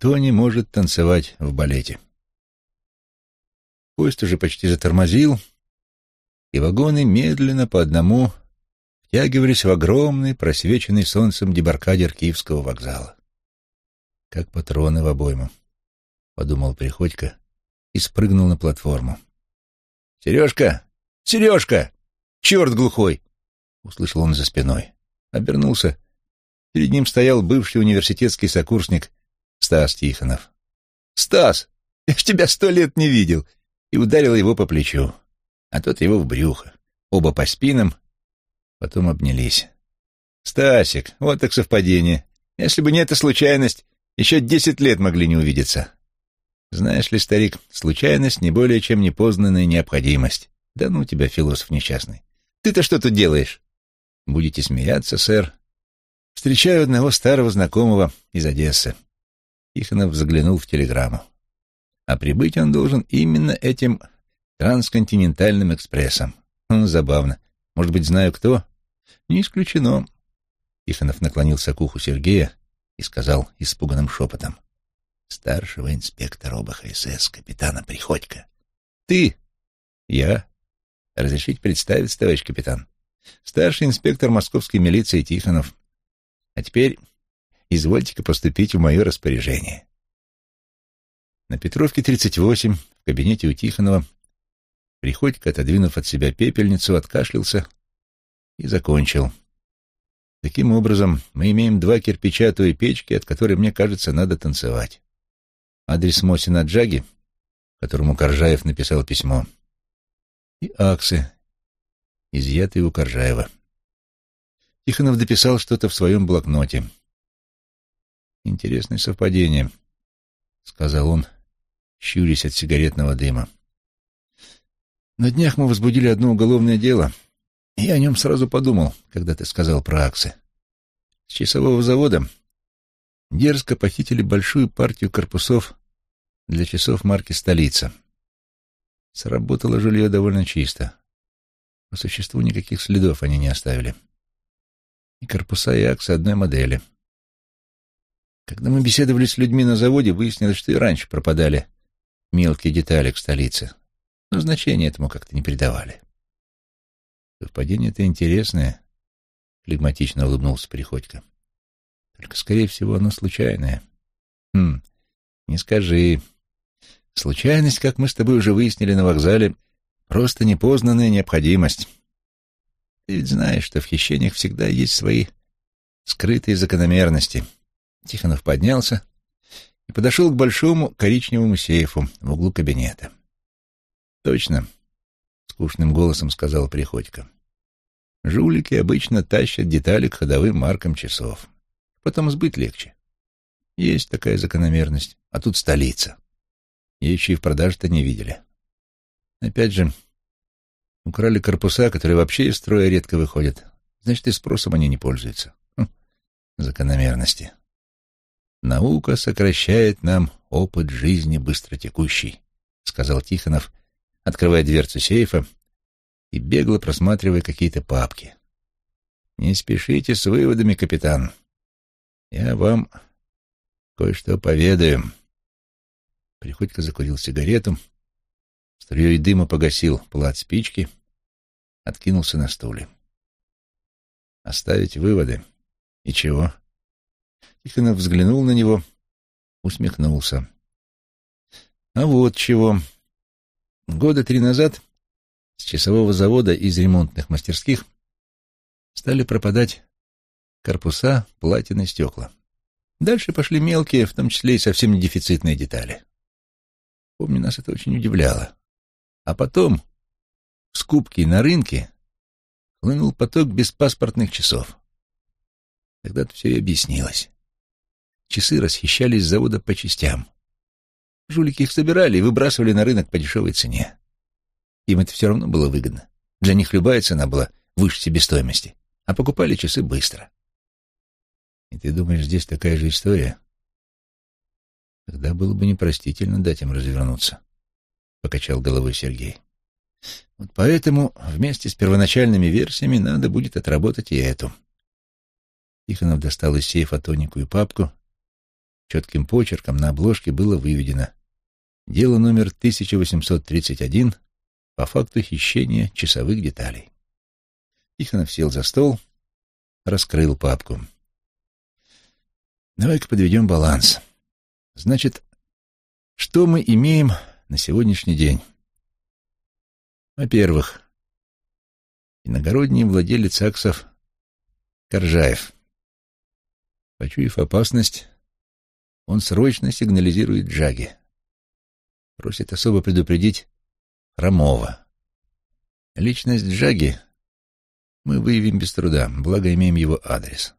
Никто не может танцевать в балете. Поезд уже почти затормозил, и вагоны медленно по одному втягивались в огромный, просвеченный солнцем дебаркадер Киевского вокзала. Как патроны в обойму, — подумал Приходько и спрыгнул на платформу. — Сережка! Сережка! Черт глухой! — услышал он за спиной. Обернулся. Перед ним стоял бывший университетский сокурсник Стас Тихонов. «Стас, я ж тебя сто лет не видел!» И ударил его по плечу, а тот его в брюхо. Оба по спинам, потом обнялись. «Стасик, вот так совпадение. Если бы не эта случайность, еще десять лет могли не увидеться». «Знаешь ли, старик, случайность не более чем непознанная необходимость. Да ну тебя, философ несчастный. Ты-то что тут делаешь?» «Будете смеяться, сэр. Встречаю одного старого знакомого из Одессы». Тихонов заглянул в телеграмму. А прибыть он должен именно этим трансконтинентальным экспрессом. Ну, забавно. Может быть, знаю кто? Не исключено. Тихонов наклонился к уху Сергея и сказал испуганным шепотом. Старшего инспектора ОБХСС, капитана Приходько. Ты? Я? Разрешить представиться, товарищ капитан? Старший инспектор московской милиции Тихонов. А теперь извольте-ка поступить в мое распоряжение. На Петровке, 38, в кабинете у Тихонова, Приходько, отодвинув от себя пепельницу, откашлялся и закончил. Таким образом, мы имеем два кирпича той печки, от которой, мне кажется, надо танцевать. Адрес Мосина Джаги, которому Коржаев написал письмо, и аксы, изъятые у Коржаева. Тихонов дописал что-то в своем блокноте. «Интересное совпадение», — сказал он, щурясь от сигаретного дыма. На днях мы возбудили одно уголовное дело, и я о нем сразу подумал, когда ты сказал про аксы. С часового завода дерзко похитили большую партию корпусов для часов марки «Столица». Сработало жилье довольно чисто. По существу никаких следов они не оставили. И корпуса, и аксы одной модели. Когда мы беседовали с людьми на заводе, выяснилось, что и раньше пропадали мелкие детали к столице но значения этому как-то не придавали. совпадение это интересное, — флегматично улыбнулся Приходько. Только, скорее всего, оно случайное. Хм, не скажи. Случайность, как мы с тобой уже выяснили на вокзале, просто непознанная необходимость. Ты ведь знаешь, что в хищениях всегда есть свои скрытые закономерности. Тихонов поднялся и подошел к большому коричневому сейфу в углу кабинета. Точно, скучным голосом сказал Приходько. Жулики обычно тащат детали к ходовым маркам часов. Потом сбыть легче. Есть такая закономерность. А тут столица. Ее еще и в продаже-то не видели. Опять же, украли корпуса, которые вообще из строя редко выходят. Значит, и спросом они не пользуются. Хм, закономерности. Наука сокращает нам опыт жизни быстротекущий, сказал Тихонов, открывая дверцу сейфа и бегло просматривая какие-то папки. «Не спешите с выводами, капитан. Я вам кое-что поведаю». Приходько закурил сигарету, струей дыма погасил плат спички, откинулся на стуле. «Оставить выводы? И чего?» Тихонов взглянул на него, усмехнулся. «А вот чего...» Года три назад с часового завода из ремонтных мастерских стали пропадать корпуса, платины, стекла. Дальше пошли мелкие, в том числе и совсем не дефицитные детали. Помню, нас это очень удивляло. А потом в скупке на рынке хлынул поток беспаспортных часов. Тогда-то все и объяснилось. Часы расхищались с завода по частям. Жулики их собирали и выбрасывали на рынок по дешевой цене. Им это все равно было выгодно. Для них любая цена была выше себестоимости, а покупали часы быстро. И ты думаешь, здесь такая же история? Тогда было бы непростительно дать им развернуться, — покачал головой Сергей. Вот поэтому вместе с первоначальными версиями надо будет отработать и эту. Тихонов достал из сейфа тоненькую папку Четким почерком на обложке было выведено «Дело номер 1831 по факту хищения часовых деталей». Тихонов сел за стол, раскрыл папку. Давай-ка подведем баланс. Значит, что мы имеем на сегодняшний день? Во-первых, иногородний владелец аксов Коржаев. Почуяв опасность, он срочно сигнализирует Джаги. Просит особо предупредить Хромова. Личность Джаги мы выявим без труда, благо имеем его адрес.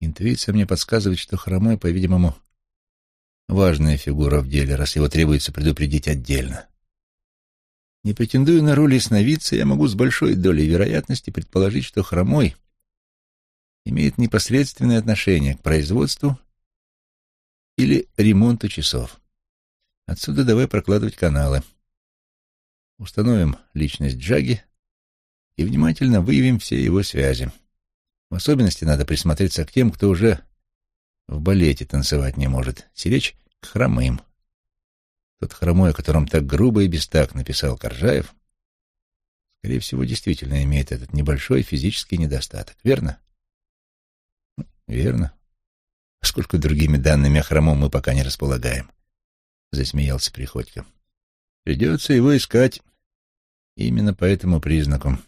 Интуиция мне подсказывает, что Хромой, по-видимому, важная фигура в деле, раз его требуется предупредить отдельно. Не претендуя на роль ясновидца, я могу с большой долей вероятности предположить, что Хромой имеет непосредственное отношение к производству или ремонту часов. Отсюда давай прокладывать каналы. Установим личность Джаги и внимательно выявим все его связи. В особенности надо присмотреться к тем, кто уже в балете танцевать не может, сиречь к хромым. Тот хромой, о котором так грубо и бестак написал Коржаев, скорее всего, действительно имеет этот небольшой физический недостаток, верно? Верно. Поскольку другими данными о хромом мы пока не располагаем, засмеялся Приходько. Придется его искать именно по этому признаку.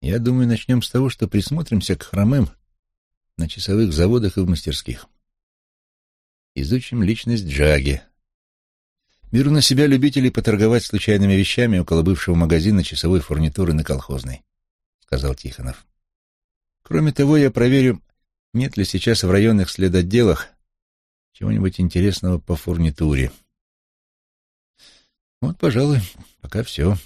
Я думаю, начнем с того, что присмотримся к хромым на часовых заводах и в мастерских. Изучим личность Джаги. Беру на себя любителей поторговать случайными вещами около бывшего магазина часовой фурнитуры на Колхозной, — сказал Тихонов. Кроме того, я проверю, нет ли сейчас в районных следотделах чего-нибудь интересного по фурнитуре. Вот, пожалуй, пока все.